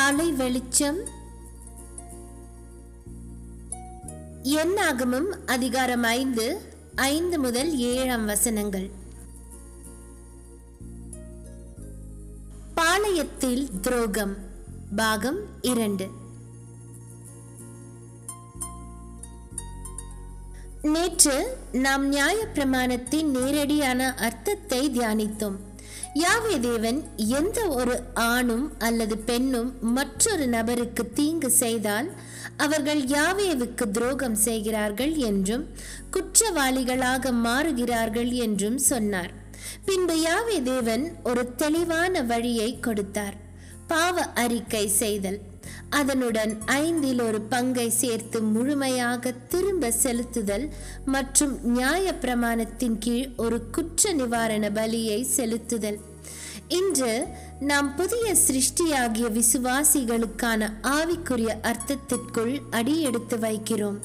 காலை வெளிச்சம். என்னாகமும் அதிகாரம் ஐந்து ஐந்து முதல் ஏழாம் வசனங்கள். பாளையத்தில் துரோகம் பாகம் இரண்டு. நேற்று நாம் நியாயப்பிரமாணத்தின் நேரடியான அர்த்தத்தை தியானித்தோம். யாவே தேவன் எந்த ஒரு ஆணும் அல்லது பெண்ணும் மற்றொரு நபருக்கு தீங்கு செய்தால் அவர்கள் யாவேவுக்கு துரோகம் செய்கிறார்கள் என்றும் குற்றவாளிகளாக மாறுகிறார்கள் என்றும் சொன்னார். பின்பு யாவே தேவன் ஒரு தெளிவான வழியை கொடுத்தார். பாவ அறிக்கை செய்தல். அதனுடன் ஐந்தில் ஒரு பங்கை சேர்த்து முழுமையாக திரும்ப செலுத்துதல் மற்றும் நியாய பிரமாணத்தின் கீழ் ஒரு குற்ற நிவாரண பலியை செலுத்துதல். இன்று நாம் புதிய சிருஷ்டியாகிய விசுவாசிகளுக்கான ஆவிக்குரிய அர்த்தத்திற்குள் அடியெடுத்து வைக்கிறோம்.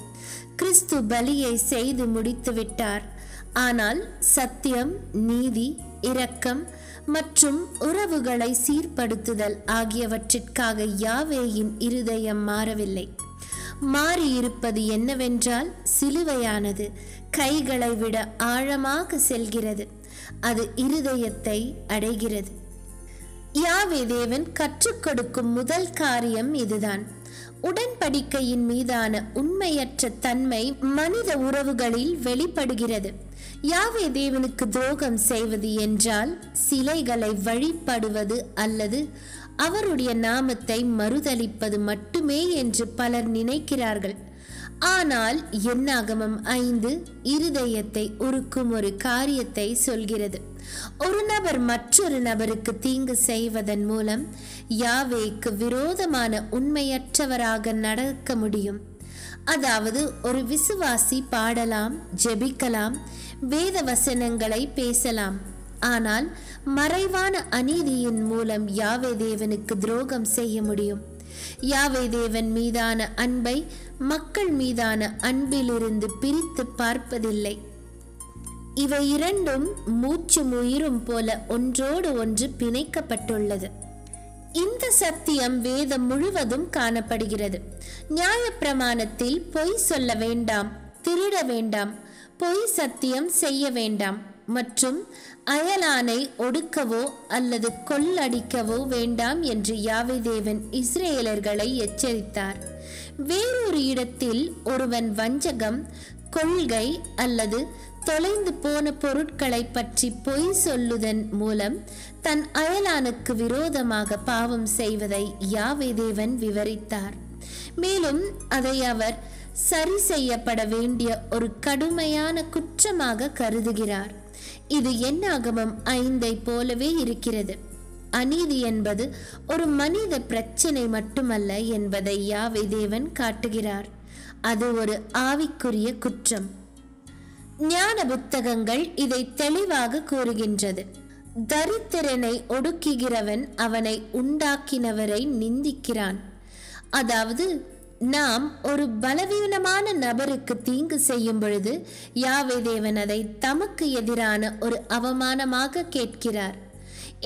கிறிஸ்து பலியை செய்து முடித்து விட்டார் ஆனால் சத்தியம் நீதி இரக்கம் மற்றும் உறவுகளை சீர்படுத்துதல் ஆகியவற்றிற்காக யாவேயின் இருதயம் மாறவில்லை. மாறியிருப்பது என்னவென்றால் சிலுவையானது கைகளை விட ஆழமாக செல்கிறது. அது இருதயத்தை அடைகிறது. யாவே தேவன் கற்றுக் கொடுக்கும் முதல் காரியம் இதுதான். உடன்படிக்கையின் மீதான உண்மையற்ற தன்மை மனித உறவுகளில் வெளிப்படுகிறது. யாவே தேவனுக்கு துரோகம் செய்வது என்றால் சிலைகளை வழிபடுவது அல்லது அவருடைய நாமத்தை மறுதளிப்பது மட்டுமே என்று பலர் நினைக்கிறார்கள். ஆனால் என்னாகமம் ஐந்து இருதயத்தை உருக்கும் ஒரு காரியத்தை சொல்கிறது. ஒரு நபர் மற்றொரு நபருக்கு தீங்கு செய்வதன் மூலம் யாவேக்கு விரோதமான உண்மையற்றவராக நடக்க முடியும். அதாவது ஒரு விசுவாசி பாடலாம் ஜெபிக்கலாம் வேத வசனங்களை பேசலாம். ஆனால் மறைவான அநீதியின் மூலம் யாவே தேவனுக்கு துரோகம் செய்ய முடியும். யாவே தேவன் மீதான அன்பை மக்கள் மீதான அன்பிலிருந்து பிரித்து பார்ப்பதில்லை. இவை இரண்டும் மூச்சும் உயிரும் போல ஒன்றோடு ஒன்று பிணைக்கப்பட்டுள்ளது. இந்த சத்தியம் வேதம் முழுவதும் காணப்படுகிறது. நியாயப்பிரமாணத்தில் பொய் சொல்ல வேண்டாம் திருட வேண்டாம் பொய் சத்தியம் செய்ய வேண்டாம் மற்றும் அயலானை ஒடுக்கவோ அல்லது கொள்ளடிக்கவோ வேண்டாம் என்று யாவிதேவன் இஸ்ரேலர்களை எச்சரித்தார். வேறொரு இடத்தில் ஒருவன் வஞ்சகம் கொள்கை அல்லது தொலைந்து போன பொருட்களை பற்றி பொய் சொல்லுதன் மூலம் தன் அயலானுக்கு விரோதமாக பாவம் செய்வதை யாவை தேவன் விவரித்தார். மேலும் அதை அவர் சரி செய்யப்பட வேண்டிய ஒரு கடுமையான குற்றமாக கருதுகிறார். இது என்னாகமம் ஐந்தை போலவே இருக்கிறது. அநீதி என்பது ஒரு மனித பிரச்சனை மட்டுமல்ல என்பதை யாவை தேவன் காட்டுகிறார். அது ஒரு ஆவிக்குரிய குற்றம். ஞான புத்தகங்கள் இதை தெளிவாக கூறுகின்றது. தரித்திரனை ஒடுக்குகிறவன் அவனை உண்டாக்கினவரை நிந்திக்கிறான். அதாவது நாம் ஒரு பலவீனமான நபருக்கு தீங்கு செய்யும் பொழுது யாவை தேவன் அதை தமக்கு எதிரான ஒரு அவமானமாக கேட்கிறார்.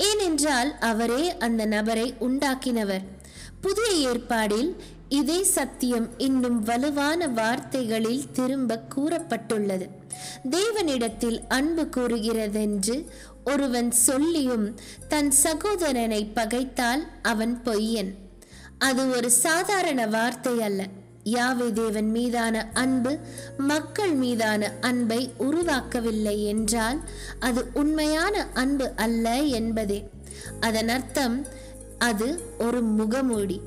ஏனென்றால் அவரே அந்த நபரை உண்டாக்கினவர். புதிய ஏற்பாடில் இதே சத்தியம் இன்னும் வலுவான வார்த்தைகளில் திரும்ப கூறப்பட்டுள்ளது. தேவனிடத்தில் அன்பு கூறுகிறதென்று ஒருவன் சொல்லியும் தன் சகோதரனை பகைத்தால் அவன் பொய்யன். அது ஒரு சாதாரண வார்த்தை அல்ல. யாவை தேவன் மீதான அன்பு மக்கள் மீதான அன்பை உருவாக்கவில்லை என்றால் அது உண்மையான அன்பு அல்ல என்பதே. அதன் அர்த்தம் அது ஒரு முகமூடி.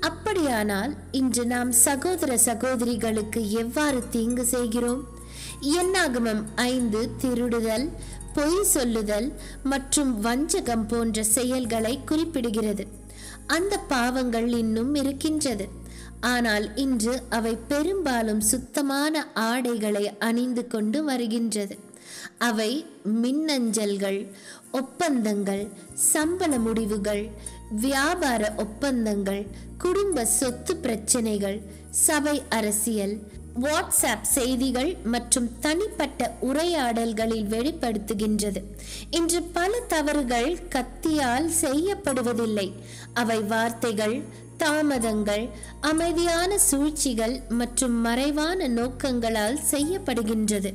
அப்படியானால் இன்று நாம் சகோதர சகோதரிகளுக்கு எவ்வாறு தீங்கு செய்கிறோம்? என்னாகமம் ஐந்து திருடுதல் பொய் சொல்லுதல் மற்றும் வஞ்சகம் போன்ற செயல்களை குறிப்பிடுகிறது. அந்த பாவங்கள் இன்னும் இருக்கின்றது. ஆனால் இன்று அவை பெரும்பாலும் சுத்தமான ஆடைகளை அணிந்து கொண்டு வருகின்றது. அவை மின்னஞ்சல்கள் ஒப்பந்தங்கள் சம்பள முடிவுகள் வியாபார ஒப்பந்தங்கள் குடும்ப சொத்து பிரச்சனைகள் சபை அரசியல் வாட்ஸ்அப் செய்திகள் மற்றும் தனிப்பட்ட உரையாடல்களில் வெளிப்படுத்துகின்றது. இன்று பல தவறுகள் கத்தியால் செய்யப்படுவதில்லை. அவை வார்த்தைகள் தாமதங்கள் அமைதியான சூழ்ச்சிகள் மற்றும் மறைவான நோக்கங்களால் செய்யப்படுகின்றது.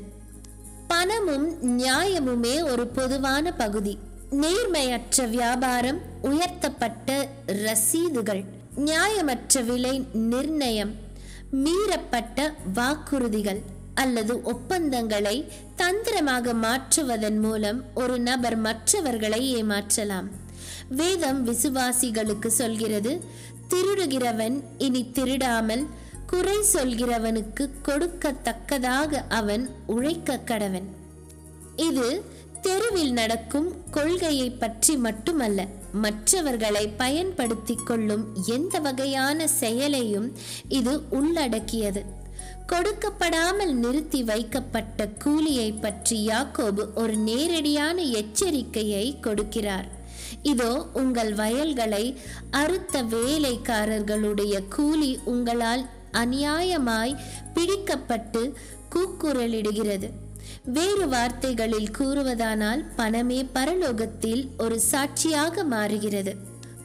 பணமும் நியாயமுமே ஒரு பொதுவான பகுதி. நேர்மையற்ற வியாபாரம் உயர்த்தப்பட்ட ரசீதுகள் நியாயமற்ற விலை நிர்ணயம் மீறப்பட்ட வாக்குறுதிகள் அல்லது ஒப்பந்தங்களை தந்திரமாக மாற்றுவதன் மூலம் ஒரு நபர் மற்றவர்களை ஏமாற்றலாம். வேதம் விசுவாசிகளுக்கு சொல்கிறது திருடுகிறவன் இனி திருடாமல் குறை சொல்கிறவனுக்கு கொடுக்கத்தக்கதாக அவன் உழைக்க கடவன். இது தெருவில் நடக்கும் கொள்கையை பற்றி மட்டுமல்ல மற்றவர்களை பயன்படுத்தி கொள்ளும் எந்த வகையான செயலையும் இது உள்ளடக்கியது. கொடுக்கப்படாமல் நிறுத்தி வைக்கப்பட்ட கூலியை பற்றி யாக்கோபு ஒரு நேரடியான எச்சரிக்கையை கொடுக்கிறார். இதோ உங்கள் வயல்களை அறுத்த வேலைக்காரர்களுடைய கூலி உங்களால் அநியாயமாய் பிடிக்கப்பட்டு கூக்குரலிடுகிறது. வேறு வார்த்தைகளில் கூறுவதானால் பணமே பரலோகத்தில் ஒரு சாட்சியாக மாறுகிறது.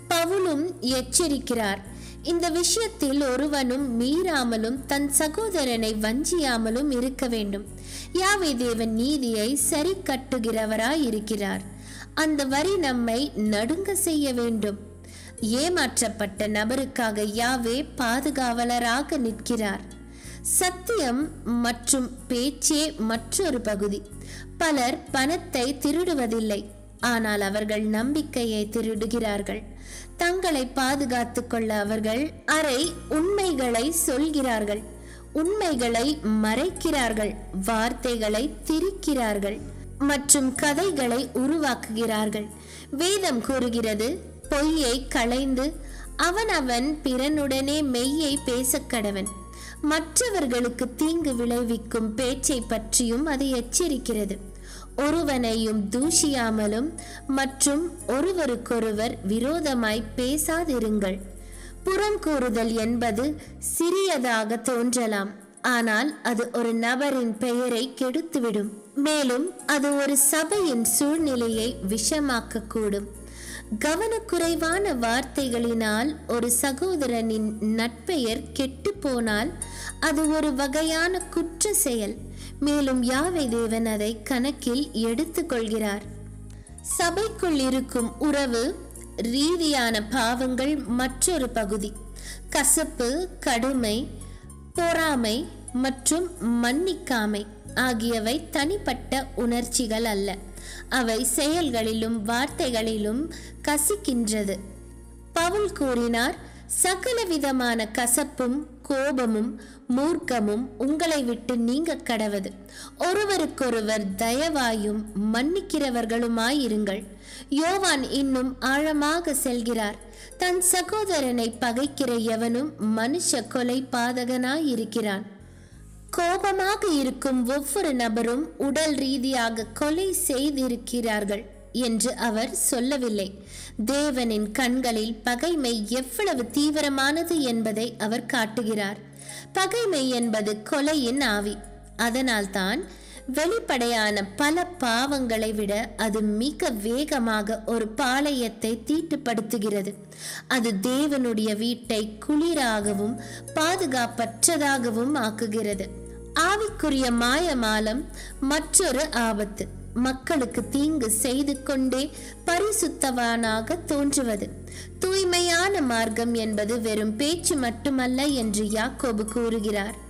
பவுலும் எச்சரிக்கிறார். இந்த விஷயத்தில் ஒருவனும் மீறாமலும் தன் சகோதரனை வஞ்சியாமலும் இருக்க வேண்டும். யாவை தேவன் நீதியை சரி கட்டுகிறவராய் இருக்கிறார் அந்த வரி நம்மை நடுங்க செய்ய வேண்டும். ஏமாற்றப்பட்ட நபருக்காக யாவே பாதுகாவலராக நிற்கிறார். சத்தியம் மற்றும் பேச்சே மற்றொரு பகுதி. பலர் பணத்தை திருடுவதில்லை. ஆனால் அவர்கள் நம்பிக்கையை திருடுகிறார்கள். தங்களை பாதுகாத்து கொள்ள அவர்கள் அரை உண்மைகளை சொல்கிறார்கள். உண்மைகளை மறைக்கிறார்கள். வார்த்தைகளை திரிக்கிறார்கள். மற்றும் கதைகளை உருவாக்குகிறார்கள். வேதம் கூறுகிறது பொய்யை களைந்து அவன் அவன் பிறனுடனே மெய்யை பேசக்கடவன் மற்றவர்களுக்கு தீங்கு விளைவிக்கும் பேச்சை பற்றியும் அது எச்சரிக்கிறது. ஒருவனையும் தூஷியாமலும் மற்றும் ஒருவருக்கொருவர் விரோதமாய் பேசாதிருங்கள். புறம் கூறுதல் என்பது சிறியதாக தோன்றலாம். ஆனால் அது ஒரு நபரின் பெயரை கெடுத்துவிடும். மேலும் அது ஒரு சபையின் சூழ்நிலையை விஷமாக்கக்கூடும். கவனக்குறைவான வார்த்தைகளினால் ஒரு சகோதரனின் நட்பெயர் கெட்டு போனால் அது ஒரு வகையான குற்ற செயல். மேலும் யாவை தேவன் அதை கணக்கில் எடுத்துக்கொள்கிறார்? சபைக்குள் இருக்கும் உறவு ரீதியான பாவங்கள் மற்றொரு பகுதி. கசப்பு கடுமை பொறாமை மற்றும் மன்னிக்காமை ஆகியவை தனிப்பட்ட உணர்ச்சிகள் அல்ல. அவை செயல்களிலும் வார்த்தைகளிலும் கசிக்கின்றது. பவுல் கூறினார் சகலவிதமான கசப்பும் கோபமும் மூர்க்கமும் உங்களை விட்டு நீங்க கடவது ஒருவருக்கொருவர் தயவாயும் மன்னிக்கிறவர்களுமாயிருங்கள். யோவான் இன்னும் ஆழமாக செல்கிறார். தன் சகோதரனை பகைக்கிற எவனும் மனுஷ கொலை பாதகனாயிருக்கிறான். கோபமாக இருக்கும் ஒவ்வொரு நபரும் உடல் ரீதியாக கொலை செய்திருக்கிறார்கள் என்று அவர் சொல்லவில்லை. தேவனின் கண்களில் பகைமை எவ்வளவு தீவிரமானது என்பதை அவர் காட்டுகிறார். பகைமை என்பது கொலையின் ஆவி. அதனால்தான் வெளிப்படையான பல பாவங்களை விட அது மிக வேகமாக ஒரு பாளையத்தை தீட்டுப்படுத்துகிறது. அது தேவனுடைய வீட்டை குளிராகவும் பாதுகாப்பற்றதாகவும் ஆக்குகிறது. ஆவிக்குரிய மாயமாலம் மற்றொரு ஆபத்து. மக்களுக்கு தீங்கு செய்து கொண்டே பரிசுத்தவானாக தோன்றுவது. தூய்மையான மார்க்கம் என்பது வெறும் பேச்சு மட்டுமல்ல என்று யாக்கோபு கூறுகிறார்.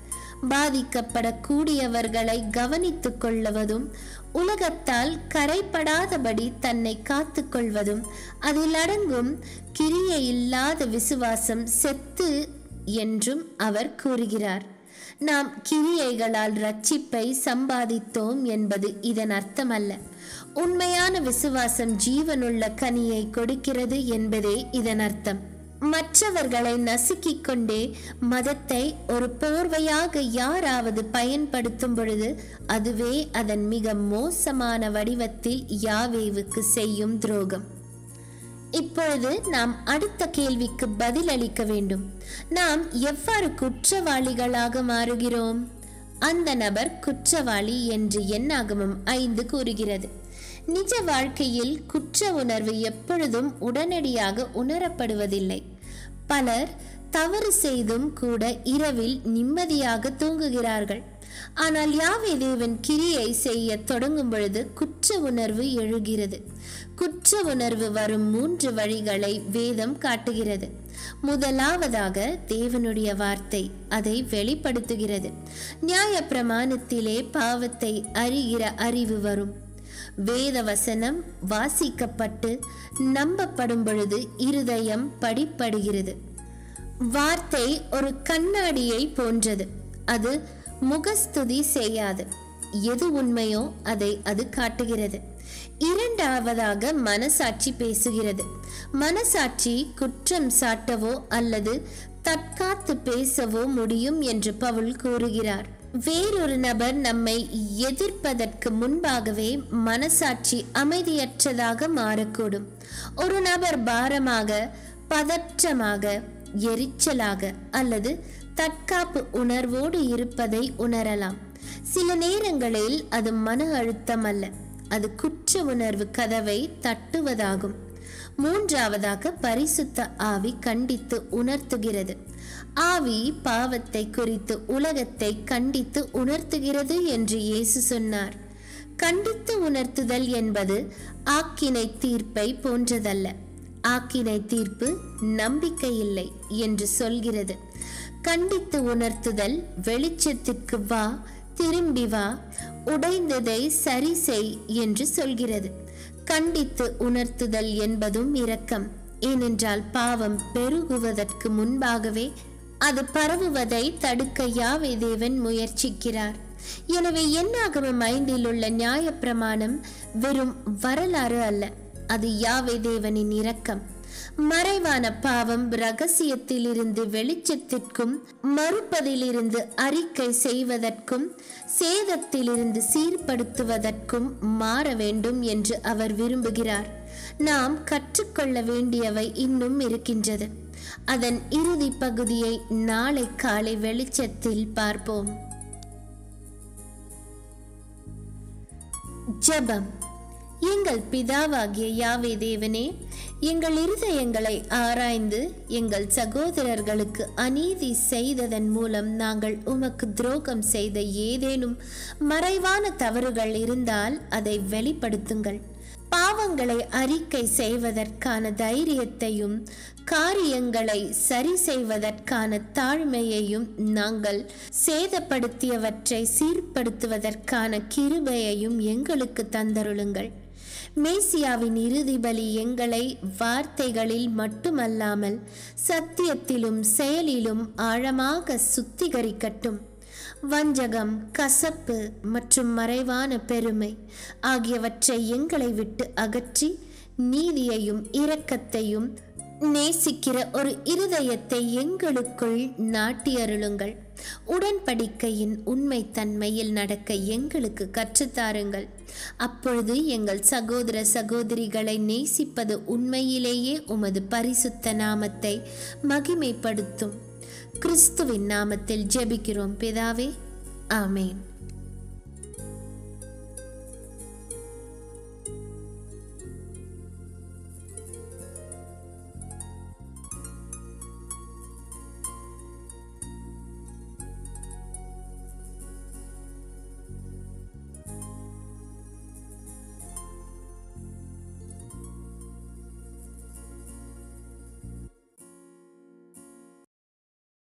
பாதிக்கப்படக்கூடியவர்களை கவனித்துக் கொள்வதும் உலகத்தால் கரைப்படாதபடி தன்னை காத்து கொள்வதும் அதில் அடங்கும் கிரியை இல்லாத விசுவாசம் செத்து என்றும் அவர் கூறுகிறார். நாம் கிரியைகளால் ரட்சிப்பை சம்பாதித்தோம் என்பது இதன் அர்த்தமல்ல. உண்மையான விசுவாசம் ஜீவனுள்ள கனியை கொடுக்கிறது என்பதே இதன் அர்த்தம். மற்றவர்களை நசுக்கிக் கொண்டே மதத்தை ஒரு போர்வையாக யாராவது பயன்படுத்தும் பொழுது அதுவே அதன் மிக மோசமான வடிவத்தில் யாவேவுக்கு செய்யும் துரோகம். இப்பொழுது நாம் அடுத்த கேள்விக்கு பதிலளிக்க வேண்டும். நாம் எவ்வாறு குற்றவாளிகளாக மாறுகிறோம்? அந்த நபர் குற்றவாளி என்று எண்ணாகமம் ஐந்து கூறுகிறது. நிஜ வாழ்க்கையில் குற்ற உணர்வு எப்பொழுதும் உடனடியாக உணரப்படுவதில்லை. பலர் தவறு செய்தும் கூட இரவில் நிம்மதியாக தூங்குகிறார்கள். ஆனால் யாவை தேவன் கிரியை செய்ய தொடங்கும் பொழுது குற்ற உணர்வு எழுகிறது. குற்ற உணர்வு வரும் மூன்று வழிகளை வேதம் காட்டுகிறது. முதலாவதாக தேவனுடைய வார்த்தை அதை வெளிப்படுத்துகிறது. நியாய பிரமாணத்திலே பாவத்தை அறிகிற அறிவு வரும். வேத வசனம் வாசிக்கப்பட்டு நம்பப்படும் பொழுது இருதயம் படிப்படுகிறது. வார்த்தை ஒரு கண்ணாடியை போன்றது. அது முகஸ்துதி செய்யாது. எது உண்மையோ அதை அது காட்டுகிறது. இரண்டாவதாக மனசாட்சி பேசுகிறது. மனசாட்சி குற்றம் சாட்டவோ அல்லது தற்காத்து பேசவோ முடியும் என்று பவுல் கூறுகிறார். வேறொரு நபர் நம்மை எதிர்ப்பதற்கு முன்பாகவே மனசாட்சி அமைதியற்றதாக மாறக்கூடும். ஒரு நபர் பாரமாக பதற்றமாக எரிச்சலாக அல்லது தற்காப்பு உணர்வோடு இருப்பதை உணரலாம். சில நேரங்களில் அது மன அழுத்தம் அல்ல அது குற்ற உணர்வு கதவை தட்டுவதாகும். மூன்றாவதாக பரிசுத்த ஆவி கண்டித்து உணர்த்துகிறது. ஆவி பாவத்தை குறித்து உலகத்தை கண்டித்து உணர்த்துகிறது என்று இயேசு சொன்னார். கண்டித்து உணர்த்துதல் என்பது ஆக்கினை தீர்ப்பை போன்றதல்ல. ஆக்கினை தீர்ப்பு நம்பிக்கை இல்லை என்று சொல்கிறது. கண்டித்து உணர்த்துதல் வெளிச்சத்திற்கு வா திரும்பி வா உடைந்ததை சரி செய் என்று சொல்கிறது. கண்டித்து உணர்த்துதல் என்பதும் இரக்கம். ஏனென்றால் பாவம் பெருகுவதற்கு முன்பாகவே அது பரவுவதை தடுக்க யாவே தேவன் முயற்சிக்கிறார். எனவே என்னாகமம் ஐந்தில் உள்ள நியாய பிரமாணம் வெறும் வரலாறு அல்ல அது யாவை தேவனின் இரக்கம். மறைவான பாவம் ரகசியத்திலிருந்து வெளிச்சத்திற்கும் மறுப்பதிலிருந்து அறிக்கை செய்வதற்கும் சேதத்திலிருந்து சீர்படுத்துவதற்கும் மாற வேண்டும் என்று அவர் விரும்புகிறார். நாம் கற்றுக்கொள்ள வேண்டியவை இன்னும் இருக்கின்றது. அதன் இறுதி பகுதியை நாளை காலை வெளிச்சத்தில் பார்ப்போம். ஜபம். எங்கள் பிதாவாகிய யாவே தேவனே எங்கள் இருதயங்களை ஆராய்ந்து எங்கள் சகோதரர்களுக்கு அநீதி செய்ததன் மூலம் நாங்கள் உமக்கு துரோகம் செய்த ஏதேனும் மறைவான தவறுகள் இருந்தால் அதை வெளிப்படுத்துங்கள். பாவங்களை அறிக்கை செய்வதற்கான தைரியத்தையும் காரியங்களை சரி செய்வதற்கான தாழ்மையையும் நாங்கள் சேதப்படுத்தியவற்றை சீர்படுத்துவதற்கான கிருபையையும் எங்களுக்கு தந்தருளுங்கள். மேசியாவின் இறுதி பலி எங்களை வார்த்தைகளில் மட்டுமல்லாமல் சத்தியத்திலும் செயலிலும் ஆழமாக சுத்திகரிக்கட்டும். வஞ்சகம் கசப்பு மற்றும் மறைவான பெருமை ஆகியவற்றை எங்களை விட்டு அகற்றி நீதியையும் இரக்கத்தையும் நேசிக்கிற ஒரு இருதயத்தை எங்களுக்குள் நாட்டியருளுங்கள். உடன்படிக்கையின் உண்மை தன்மையில் நடக்க எங்களுக்கு கற்றுத்தாருங்கள். அப்பொழுது எங்கள் சகோதர சகோதரிகளை நேசிப்பது உண்மையிலேயே உமது பரிசுத்த நாமத்தை மகிமைப்படுத்தும். கிறிஸ்துவின் நாமத்தில் ஜெபிக்கிறோம். பிதாவே ஆமேன்.